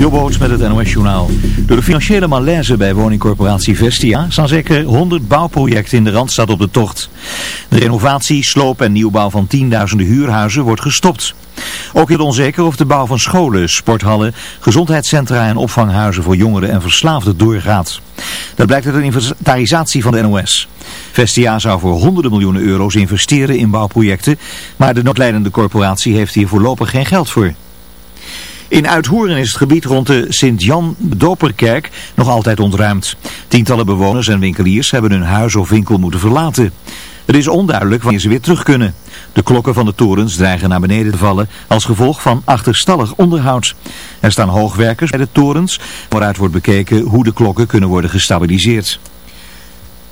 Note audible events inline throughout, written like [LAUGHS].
Jobboot met het NOS Journaal. Door de financiële malaise bij woningcorporatie Vestia staan zeker 100 bouwprojecten in de Randstad op de tocht. De renovatie, sloop en nieuwbouw van tienduizenden huurhuizen wordt gestopt. Ook is het onzeker of de bouw van scholen, sporthallen, gezondheidscentra en opvanghuizen voor jongeren en verslaafden doorgaat. Dat blijkt uit een inventarisatie van de NOS. Vestia zou voor honderden miljoenen euro's investeren in bouwprojecten, maar de noodlijdende corporatie heeft hier voorlopig geen geld voor. In Uithoeren is het gebied rond de Sint-Jan Doperkerk nog altijd ontruimd. Tientallen bewoners en winkeliers hebben hun huis of winkel moeten verlaten. Het is onduidelijk wanneer ze weer terug kunnen. De klokken van de torens dreigen naar beneden te vallen als gevolg van achterstallig onderhoud. Er staan hoogwerkers bij de torens waaruit wordt bekeken hoe de klokken kunnen worden gestabiliseerd.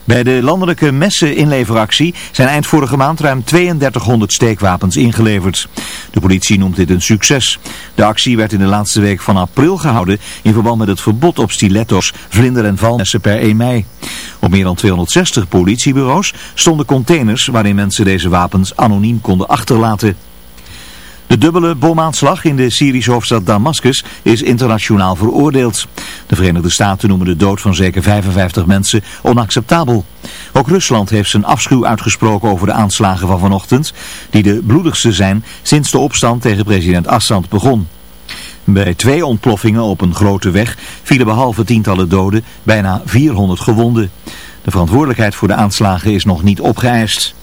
Bij de landelijke messen-inleveractie zijn eind vorige maand ruim 3200 steekwapens ingeleverd. De politie noemt dit een succes. De actie werd in de laatste week van april gehouden in verband met het verbod op stiletto's, vlinder- en valmessen per 1 mei. Op meer dan 260 politiebureaus stonden containers waarin mensen deze wapens anoniem konden achterlaten. De dubbele bomaanslag in de Syrische hoofdstad Damascus is internationaal veroordeeld. De Verenigde Staten noemen de dood van zeker 55 mensen onacceptabel. Ook Rusland heeft zijn afschuw uitgesproken over de aanslagen van vanochtend, die de bloedigste zijn sinds de opstand tegen president Assad begon. Bij twee ontploffingen op een grote weg vielen behalve tientallen doden bijna 400 gewonden. De verantwoordelijkheid voor de aanslagen is nog niet opgeëist.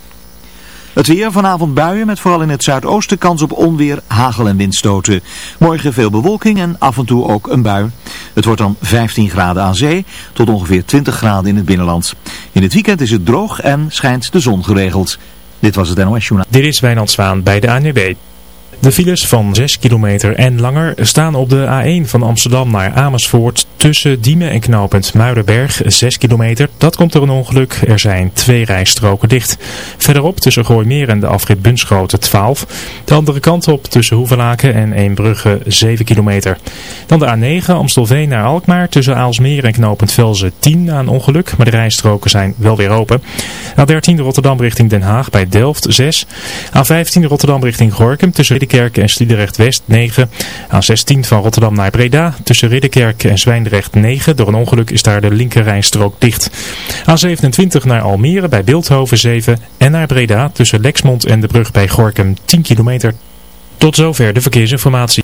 Het weer vanavond buien met vooral in het zuidoosten kans op onweer, hagel en windstoten. Morgen veel bewolking en af en toe ook een bui. Het wordt dan 15 graden aan zee tot ongeveer 20 graden in het binnenland. In het weekend is het droog en schijnt de zon geregeld. Dit was het NOS Journaal. Dit is Wijnand Zwaan bij de ANWB. De files van 6 kilometer en langer staan op de A1 van Amsterdam naar Amersfoort tussen Diemen en knooppunt Muidenberg 6 kilometer. Dat komt door een ongeluk. Er zijn twee rijstroken dicht. Verderop tussen Gooimeer en de afrit Bunschoten 12. De andere kant op tussen Hoevelaken en Eembrugge 7 kilometer. Dan de A9 Amstelveen naar Alkmaar tussen Aalsmeer en knooppunt Velzen 10 na een ongeluk. Maar de rijstroken zijn wel weer open. A13 Rotterdam richting Den Haag bij Delft 6. A15 Rotterdam richting Gorkum tussen Ridderkerk en Sliedrecht West 9. A16 van Rotterdam naar Breda tussen Ridderkerk en Zwijndrecht 9. Door een ongeluk is daar de linkerrijstrook dicht. A27 naar Almere bij Beeldhoven 7. En naar Breda tussen Lexmond en de brug bij Gorkum 10 kilometer. Tot zover de verkeersinformatie.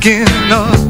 again. Oh.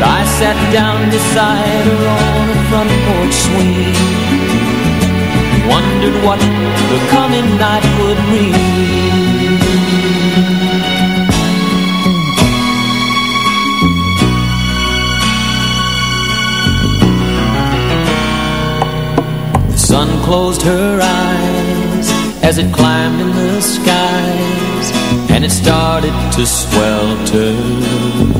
but I sat down beside her on a front porch swing. Wondered what the coming night would bring The sun closed her eyes as it climbed in the skies And it started to swelter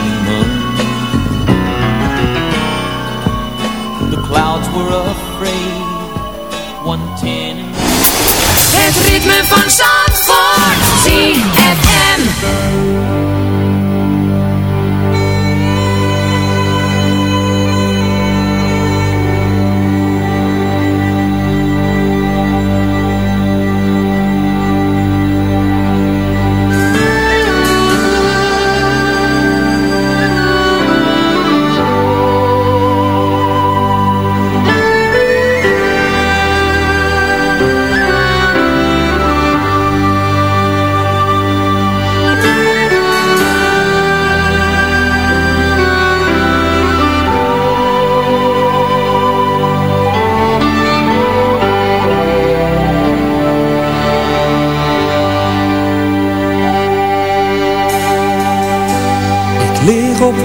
Het ritme van Zandvoort. ZFM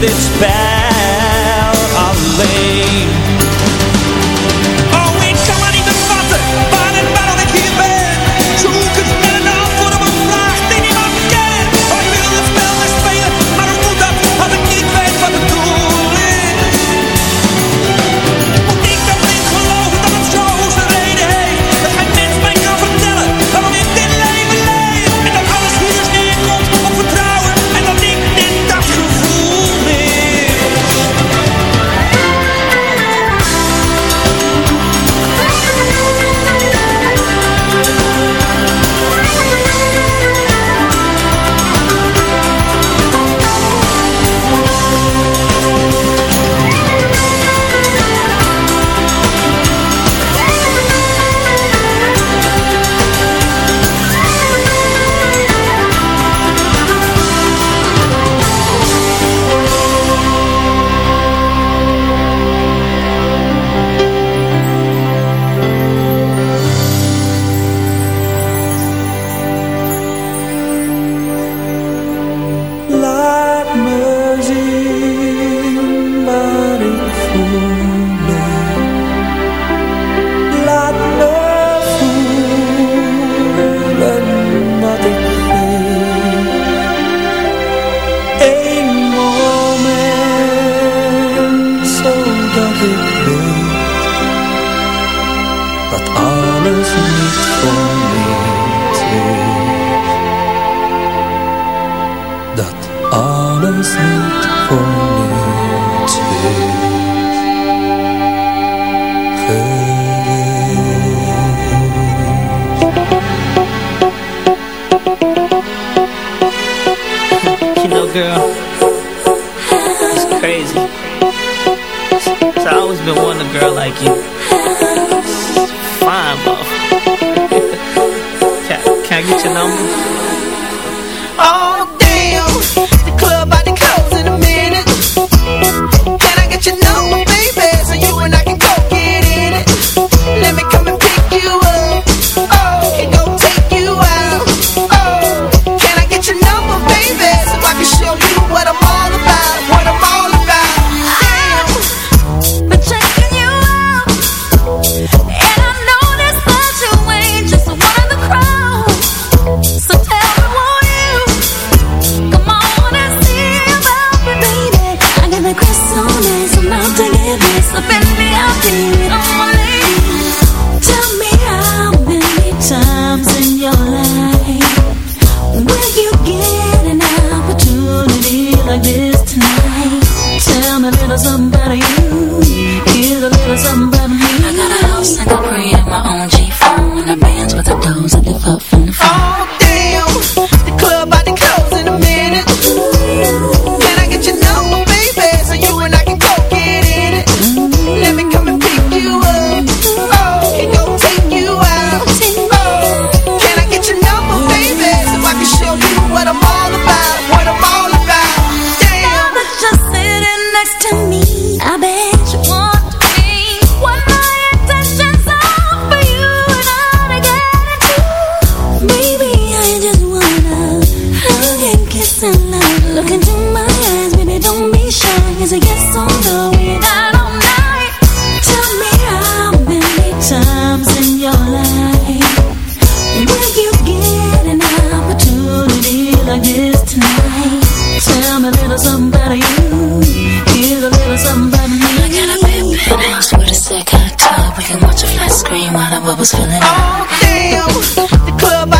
dit spel alleen. crazy. So I always been wanting a girl like you. Fine, bro. [LAUGHS] can, can I get your number? Oh, was feeling. Damn, the club. I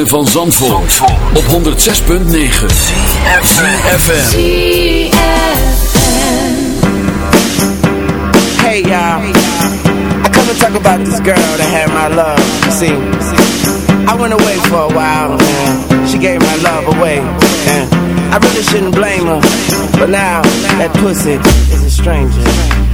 van Zandvoort, op 106.9 CFFM Hey y'all. I come to talk about this girl that had my love. See I went away for a while and She gave my love away and I really shouldn't blame her But now that pussy is a stranger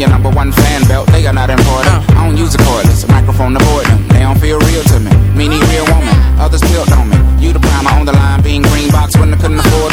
I'm your number one fan belt. They are not important. Uh. I don't use a cordless. A microphone to avoid them. They don't feel real to me. Me need real woman. Others built on me. You the primer on the line. Being green box when I couldn't afford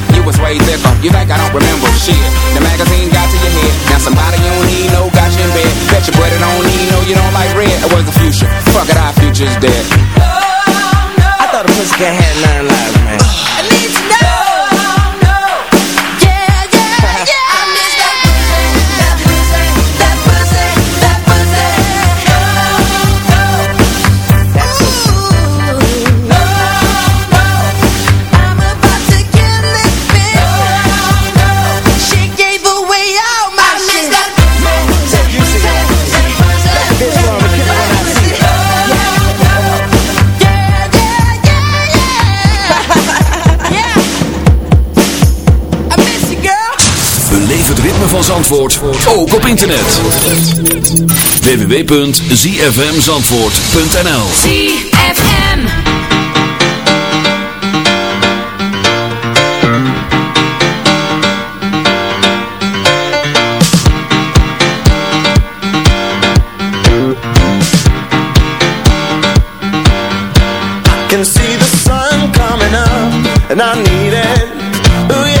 You was way thicker. You think I don't remember shit? The magazine got to your head. Now somebody you don't need no got you in bed. Bet your boy that don't need no you don't like red. It was the future. Fuck it, our future's dead. Oh, I thought a pussy cat had nine lives, man. I Zandvoort, ook op internet. www.zfmzandvoort.nl ZFM. can see the sun coming up and I need it. Ooh yeah, I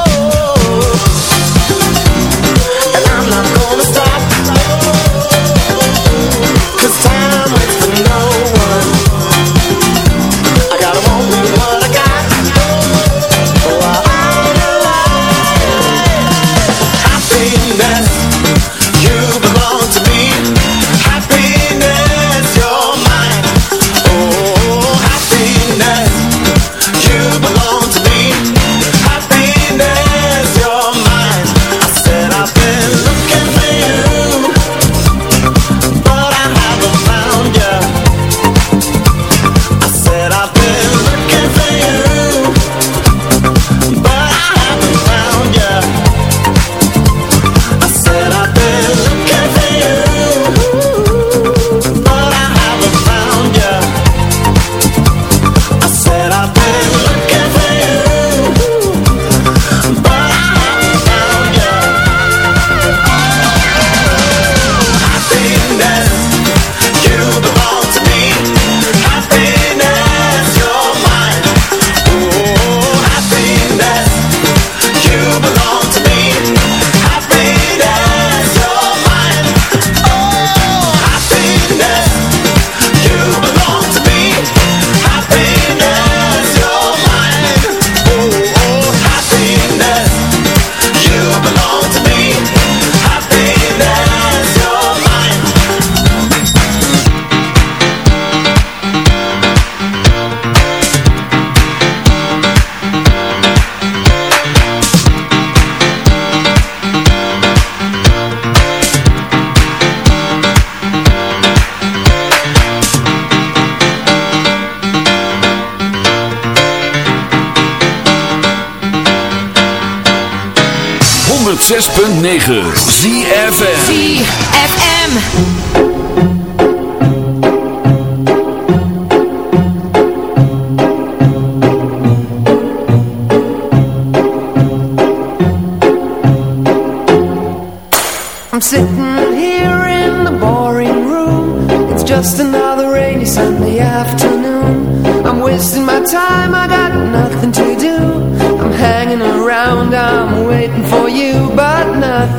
106.9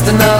just another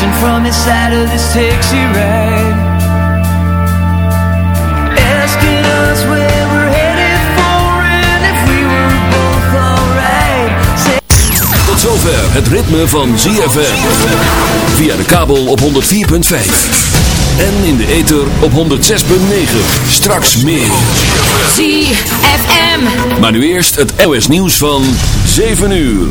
From from side of this taxi ride Ask us where we're headed for and if we were both alright Tot zover het ritme van ZFM Via de kabel op 104.5 en in de ether op 106.9. Straks meer. ZFM. Maar nu eerst het NOS nieuws van 7 uur.